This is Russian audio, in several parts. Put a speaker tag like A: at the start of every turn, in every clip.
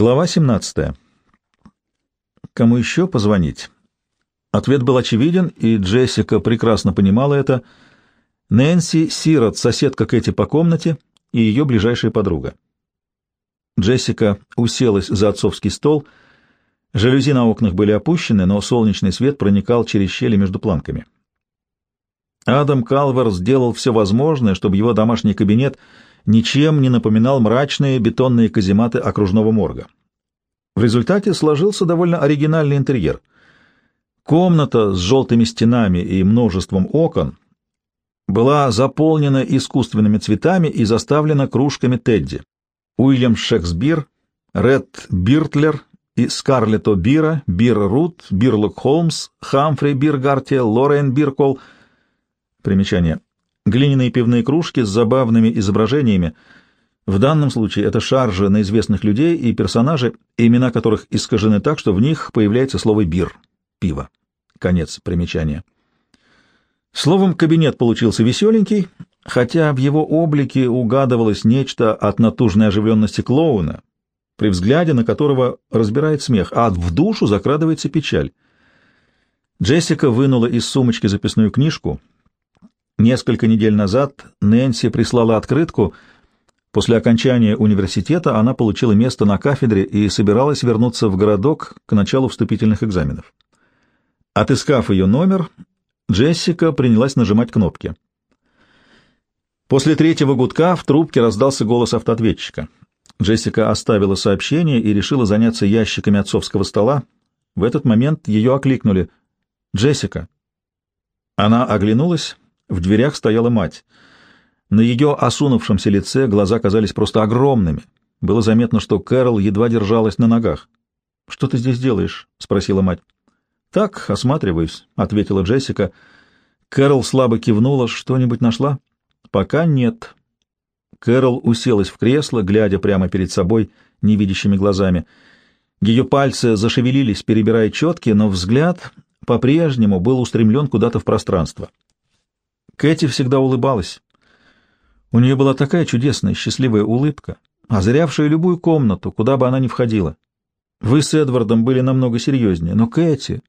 A: Глава 17. Кому еще позвонить? Ответ был очевиден, и Джессика прекрасно понимала это. Нэнси Сирот, соседка Кэти по комнате, и ее ближайшая подруга. Джессика уселась за отцовский стол. Жалюзи на окнах были опущены, но солнечный свет проникал через щели между планками. Адам Калвер сделал все возможное, чтобы его домашний кабинет ничем не напоминал мрачные бетонные казематы окружного морга. В результате сложился довольно оригинальный интерьер. Комната с желтыми стенами и множеством окон была заполнена искусственными цветами и заставлена кружками Тедди. Уильям Шекспир, Ред Биртлер и Скарлетт О'Бира, Бир Рут, Бирлок Холмс, Хамфри Биргарти, Лорен Биркол. Примечание. Глиняные пивные кружки с забавными изображениями. В данном случае это шаржи на известных людей и персонажи, имена которых искажены так, что в них появляется слово «бир» — пиво. Конец примечания. Словом, кабинет получился веселенький, хотя в его облике угадывалось нечто от натужной оживленности клоуна, при взгляде на которого разбирает смех, а в душу закрадывается печаль. Джессика вынула из сумочки записную книжку. Несколько недель назад Нэнси прислала открытку. После окончания университета она получила место на кафедре и собиралась вернуться в городок к началу вступительных экзаменов. Отыскав ее номер, Джессика принялась нажимать кнопки. После третьего гудка в трубке раздался голос автоответчика. Джессика оставила сообщение и решила заняться ящиками отцовского стола. В этот момент ее окликнули. «Джессика!» Она оглянулась. В дверях стояла мать. На ее осунувшемся лице глаза казались просто огромными. Было заметно, что Кэрол едва держалась на ногах. «Что ты здесь делаешь?» — спросила мать. «Так, осматриваюсь», — ответила Джессика. Кэрол слабо кивнула. «Что-нибудь нашла?» Пока нет. Кэрол уселась в кресло, глядя прямо перед собой невидящими глазами. Ее пальцы зашевелились, перебирая четки, но взгляд по-прежнему был устремлен куда-то в пространство. Кэти всегда улыбалась. У нее была такая чудесная, счастливая улыбка, озрявшая любую комнату, куда бы она ни входила. Вы с Эдвардом были намного серьезнее, но Кэти...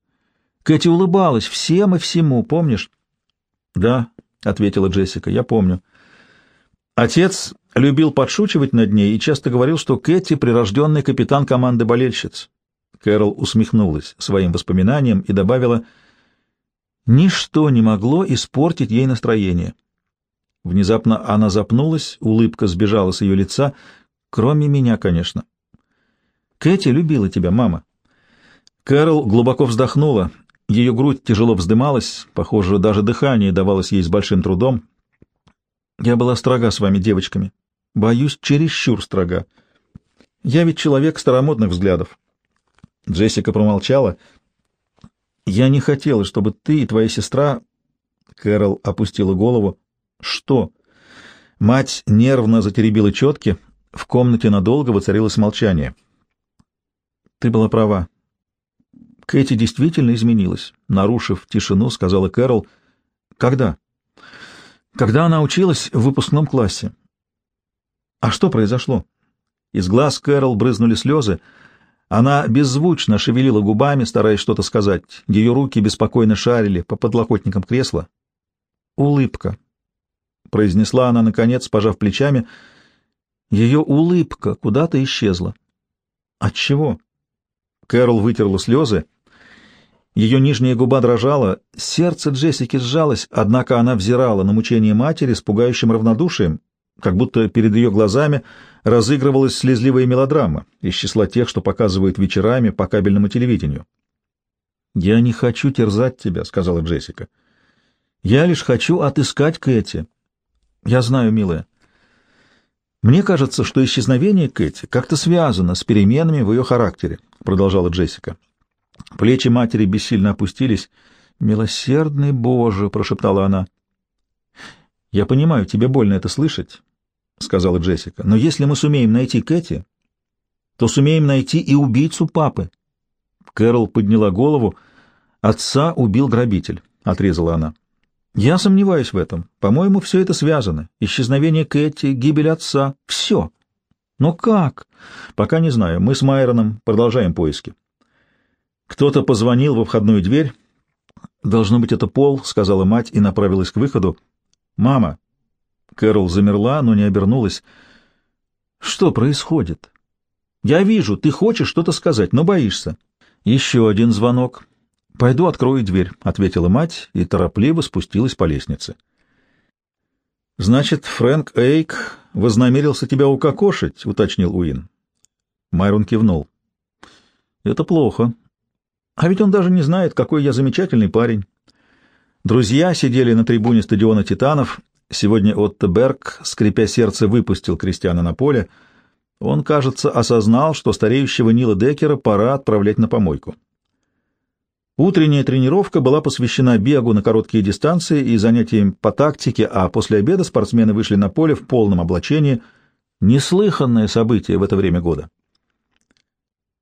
A: Кэти улыбалась всем и всему, помнишь? — Да, — ответила Джессика, — я помню. Отец любил подшучивать над ней и часто говорил, что Кэти — прирожденный капитан команды болельщиц. Кэрол усмехнулась своим воспоминанием и добавила, «Ничто не могло испортить ей настроение». Внезапно она запнулась, улыбка сбежала с ее лица, кроме меня, конечно. «Кэти любила тебя, мама». Кэрол глубоко вздохнула. Ее грудь тяжело вздымалась, похоже, даже дыхание давалось ей с большим трудом. Я была строга с вами, девочками. Боюсь, чересчур строга. Я ведь человек старомодных взглядов. Джессика промолчала. Я не хотела, чтобы ты и твоя сестра... Кэрол опустила голову. Что? Мать нервно затеребила четки. В комнате надолго воцарилось молчание. Ты была права. Кэти действительно изменилась. Нарушив тишину, сказала Кэрол. Когда? Когда она училась в выпускном классе. А что произошло? Из глаз Кэрол брызнули слезы. Она беззвучно шевелила губами, стараясь что-то сказать. Ее руки беспокойно шарили по подлокотникам кресла. «Улыбка», — произнесла она, наконец, пожав плечами. Ее улыбка куда-то исчезла. От чего? Кэрол вытерла слезы. Ее нижняя губа дрожала, сердце Джессики сжалось, однако она взирала на мучение матери с пугающим равнодушием, как будто перед ее глазами разыгрывалась слезливая мелодрама из числа тех, что показывают вечерами по кабельному телевидению. «Я не хочу терзать тебя», — сказала Джессика. «Я лишь хочу отыскать Кэти». «Я знаю, милая». «Мне кажется, что исчезновение Кэти как-то связано с переменами в ее характере», — продолжала Джессика. Плечи матери бессильно опустились. «Милосердный Боже!» — прошептала она. «Я понимаю, тебе больно это слышать», — сказала Джессика. «Но если мы сумеем найти Кэти, то сумеем найти и убийцу папы». Кэрол подняла голову. «Отца убил грабитель», — отрезала она. «Я сомневаюсь в этом. По-моему, все это связано. Исчезновение Кэти, гибель отца — все». Но как? Пока не знаю. Мы с Майроном продолжаем поиски. Кто-то позвонил во входную дверь. «Должно быть, это Пол», — сказала мать и направилась к выходу. «Мама». Кэрол замерла, но не обернулась. «Что происходит?» «Я вижу, ты хочешь что-то сказать, но боишься». «Еще один звонок». «Пойду открою дверь», — ответила мать и торопливо спустилась по лестнице. «Значит, Фрэнк Эйк вознамерился тебя укокошить», — уточнил Уин. Майрон кивнул. «Это плохо. А ведь он даже не знает, какой я замечательный парень. Друзья сидели на трибуне стадиона «Титанов». Сегодня Отто Берг, скрипя сердце, выпустил Кристиана на поле. Он, кажется, осознал, что стареющего Нила Деккера пора отправлять на помойку. Утренняя тренировка была посвящена бегу на короткие дистанции и занятиям по тактике, а после обеда спортсмены вышли на поле в полном облачении. Неслыханное событие в это время года.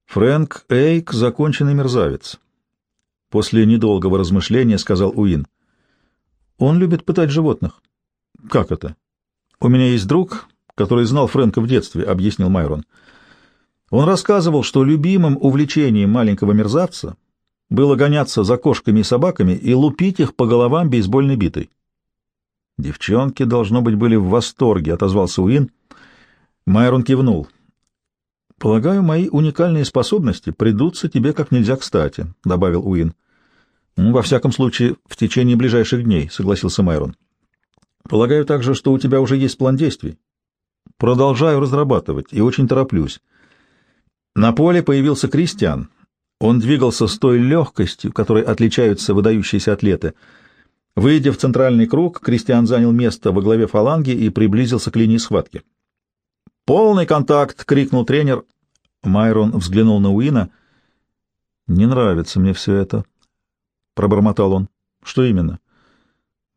A: Фрэнк Эйк — законченный мерзавец. После недолгого размышления сказал Уин. Он любит пытать животных. Как это? У меня есть друг, который знал Фрэнка в детстве, объяснил Майрон. Он рассказывал, что любимым увлечением маленького мерзавца было гоняться за кошками и собаками и лупить их по головам бейсбольной битой. Девчонки, должно быть, были в восторге, отозвался Уин. Майрон кивнул. «Полагаю, мои уникальные способности придутся тебе как нельзя кстати», — добавил Уин. «Ну, «Во всяком случае, в течение ближайших дней», — согласился Майрон. «Полагаю также, что у тебя уже есть план действий». «Продолжаю разрабатывать и очень тороплюсь». На поле появился Кристиан. Он двигался с той легкостью, которой отличаются выдающиеся атлеты. Выйдя в центральный круг, Кристиан занял место во главе фаланги и приблизился к линии схватки. «Полный контакт!» — крикнул тренер. Майрон взглянул на Уина. «Не нравится мне все это», — пробормотал он. «Что именно?»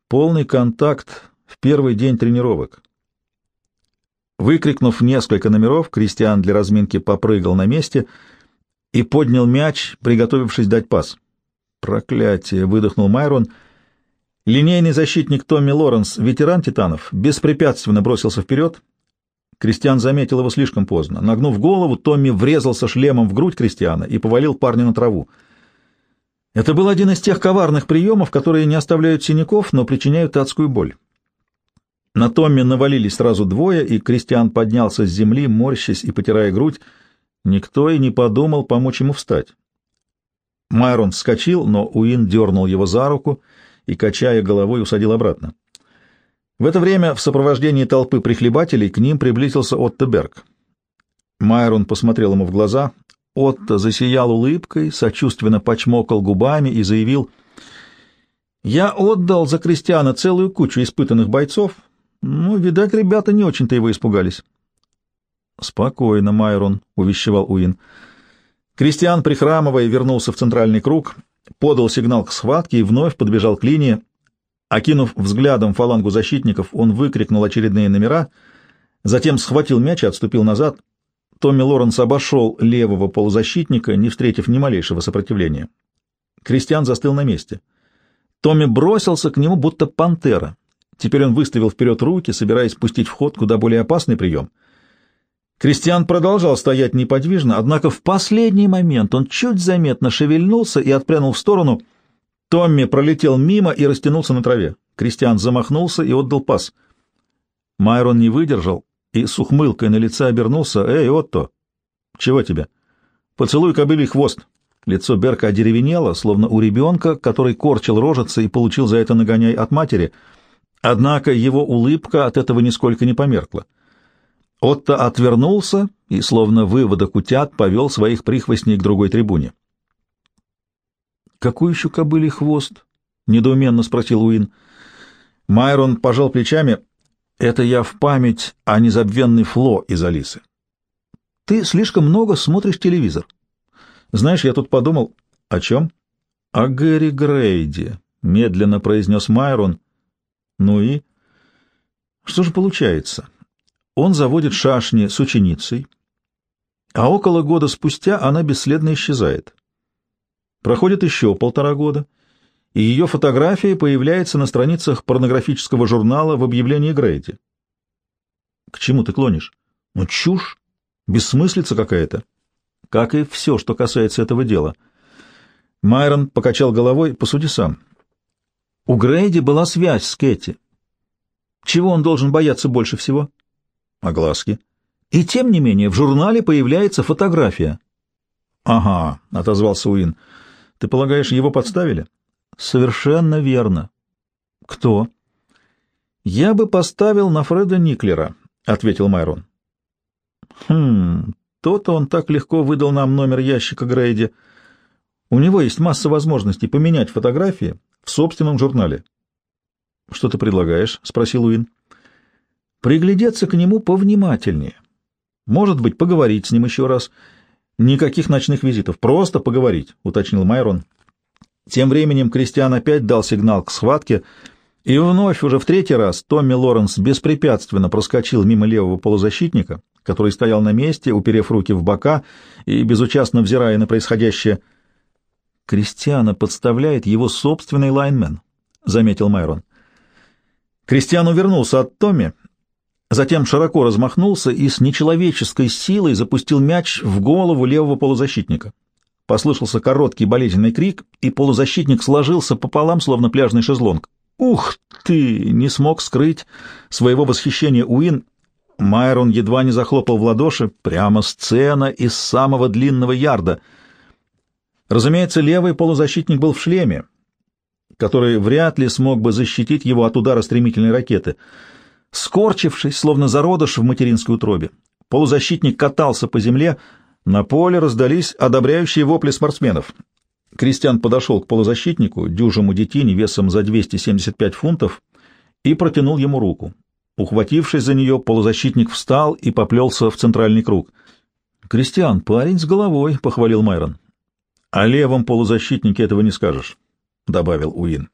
A: «Полный контакт в первый день тренировок». Выкрикнув несколько номеров, Кристиан для разминки попрыгал на месте и поднял мяч, приготовившись дать пас. «Проклятие!» — выдохнул Майрон. Линейный защитник Томми Лоренс, ветеран «Титанов», беспрепятственно бросился вперед — Кристиан заметил его слишком поздно. Нагнув голову, Томми врезался шлемом в грудь Кристиана и повалил парня на траву. Это был один из тех коварных приемов, которые не оставляют синяков, но причиняют адскую боль. На Томми навалились сразу двое, и Кристиан поднялся с земли, морщась и потирая грудь. Никто и не подумал помочь ему встать. Майрон вскочил, но Уин дернул его за руку и, качая головой, усадил обратно. В это время в сопровождении толпы прихлебателей к ним приблизился Отто Берг. Майрон посмотрел ему в глаза. Отто засиял улыбкой, сочувственно почмокал губами и заявил, «Я отдал за Кристиана целую кучу испытанных бойцов. Ну, видать, ребята не очень-то его испугались». «Спокойно, Майрон», — увещевал Уин. Кристиан, прихрамывая, вернулся в центральный круг, подал сигнал к схватке и вновь подбежал к линии. Окинув взглядом фалангу защитников, он выкрикнул очередные номера, затем схватил мяч и отступил назад. Томми Лоренс обошел левого полузащитника, не встретив ни малейшего сопротивления. Кристиан застыл на месте. Томми бросился к нему, будто пантера. Теперь он выставил вперед руки, собираясь пустить в ход куда более опасный прием. Кристиан продолжал стоять неподвижно, однако в последний момент он чуть заметно шевельнулся и отпрянул в сторону — Томми пролетел мимо и растянулся на траве. Кристиан замахнулся и отдал пас. Майрон не выдержал и с ухмылкой на лице обернулся. «Эй, Отто! Чего тебе?» «Поцелуй кобылий хвост!» Лицо Берка одеревенело, словно у ребенка, который корчил рожицы и получил за это нагоняй от матери. Однако его улыбка от этого нисколько не померкла. Отто отвернулся и, словно выводок утят, повел своих прихвостней к другой трибуне. «Какой еще кобылий хвост?» — недоуменно спросил Уин. Майрон пожал плечами. «Это я в память о незабвенной Фло из Алисы. Ты слишком много смотришь телевизор. Знаешь, я тут подумал... О чем?» «О Гэри Грейди», — медленно произнес Майрон. «Ну и?» «Что же получается?» Он заводит шашни с ученицей, а около года спустя она бесследно исчезает. Проходит еще полтора года, и ее фотография появляется на страницах порнографического журнала в объявлении Грейди. К чему ты клонишь? Ну, чушь. Бессмыслица какая-то. Как и все, что касается этого дела. Майрон покачал головой, посуди сам. У Грейди была связь с Кэти. Чего он должен бояться больше всего? Огласки. И тем не менее в журнале появляется фотография. Ага, отозвался Уин. Ты полагаешь, его подставили? Совершенно верно. Кто? Я бы поставил на Фреда Никлера, ответил Майрон. Хм, то-то он так легко выдал нам номер ящика Грейди. У него есть масса возможностей поменять фотографии в собственном журнале. — Что ты предлагаешь? — спросил Уин. — Приглядеться к нему повнимательнее. Может быть, поговорить с ним еще раз. Никаких ночных визитов, просто поговорить, — уточнил Майрон. Тем временем Кристиан опять дал сигнал к схватке, и вновь уже в третий раз Томми Лоренс беспрепятственно проскочил мимо левого полузащитника, который стоял на месте, уперев руки в бока и безучастно взирая на происходящее. «Кристиана подставляет его собственный лайнмен», — заметил Майрон. Кристиан увернулся от Томми, затем широко размахнулся и с нечеловеческой силой запустил мяч в голову левого полузащитника. Послышался короткий болезненный крик, и полузащитник сложился пополам, словно пляжный шезлонг. «Ух ты!» — не смог скрыть своего восхищения Уин. Майрон едва не захлопал в ладоши. Прямо сцена из самого длинного ярда. Разумеется, левый полузащитник был в шлеме, который вряд ли смог бы защитить его от удара стремительной ракеты. Скорчившись, словно зародыш в материнской утробе, полузащитник катался по земле, на поле раздались одобряющие вопли спортсменов. Кристиан подошел к полузащитнику, дюжему детине весом за 275 фунтов, и протянул ему руку. Ухватившись за нее, полузащитник встал и поплелся в центральный круг. «Кристиан, парень с головой», — похвалил Майрон. «О левом полузащитнике этого не скажешь», — добавил Уин.